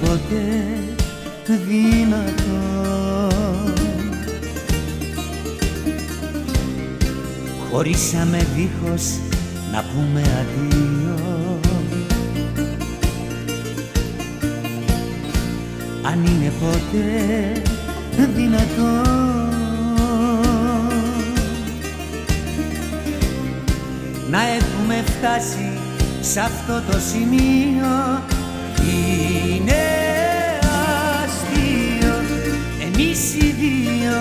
ποτέ δυνατό. Χωρίσαμε δίχως να πούμε αδείο. Αν είναι ποτέ δυνατό. Να έχουμε φτάσει σε αυτό το σημείο είναι αστείο. Εμείς οι δύο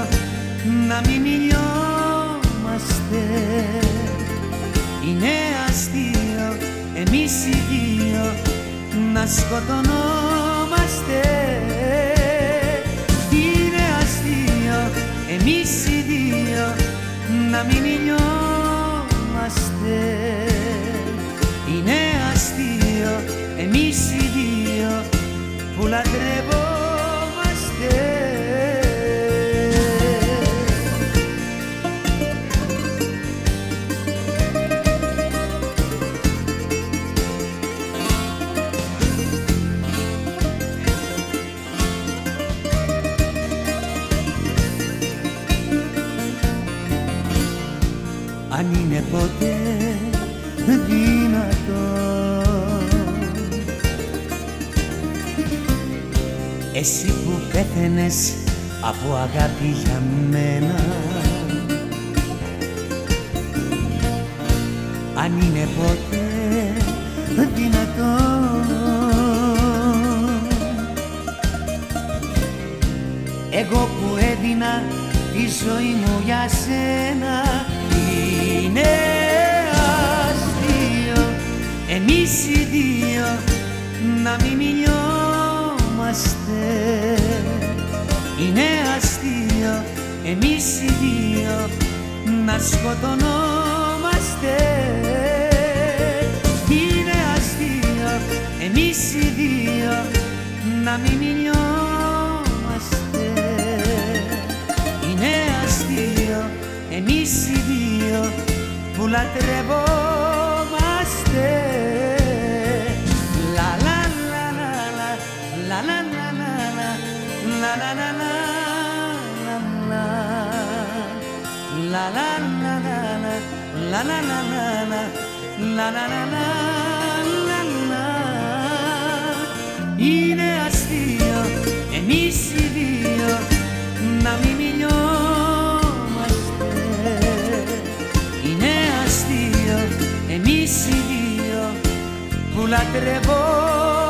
να μην μιλιόμαστε. Είναι αστείο. Εμείς οι δύο να σκοτωνόμαστε. Είναι αστείο. Εμείς οι δύο να μην μιλιόμαστε είναι ποτέ δυνατό. Εσύ που πέθαινες από αγάπη για μένα. Αν είναι ποτέ δυνατό. Εγώ που έδινα τη ζωή μου για σένα να μην μιλιόμαστε είναι αστείο εμείς οι δύο να σκοτωνόμαστε. Είναι αστείο εμείς οι δύο να μην μιλιόμαστε είναι αστείο εμείς οι δύο που λατρευόμαστε La na na na na La na na na na Είναι αστείο εμείς οι δύο να μην μιλιόμαστε Είναι αστείο εμείς οι που λατρεύω.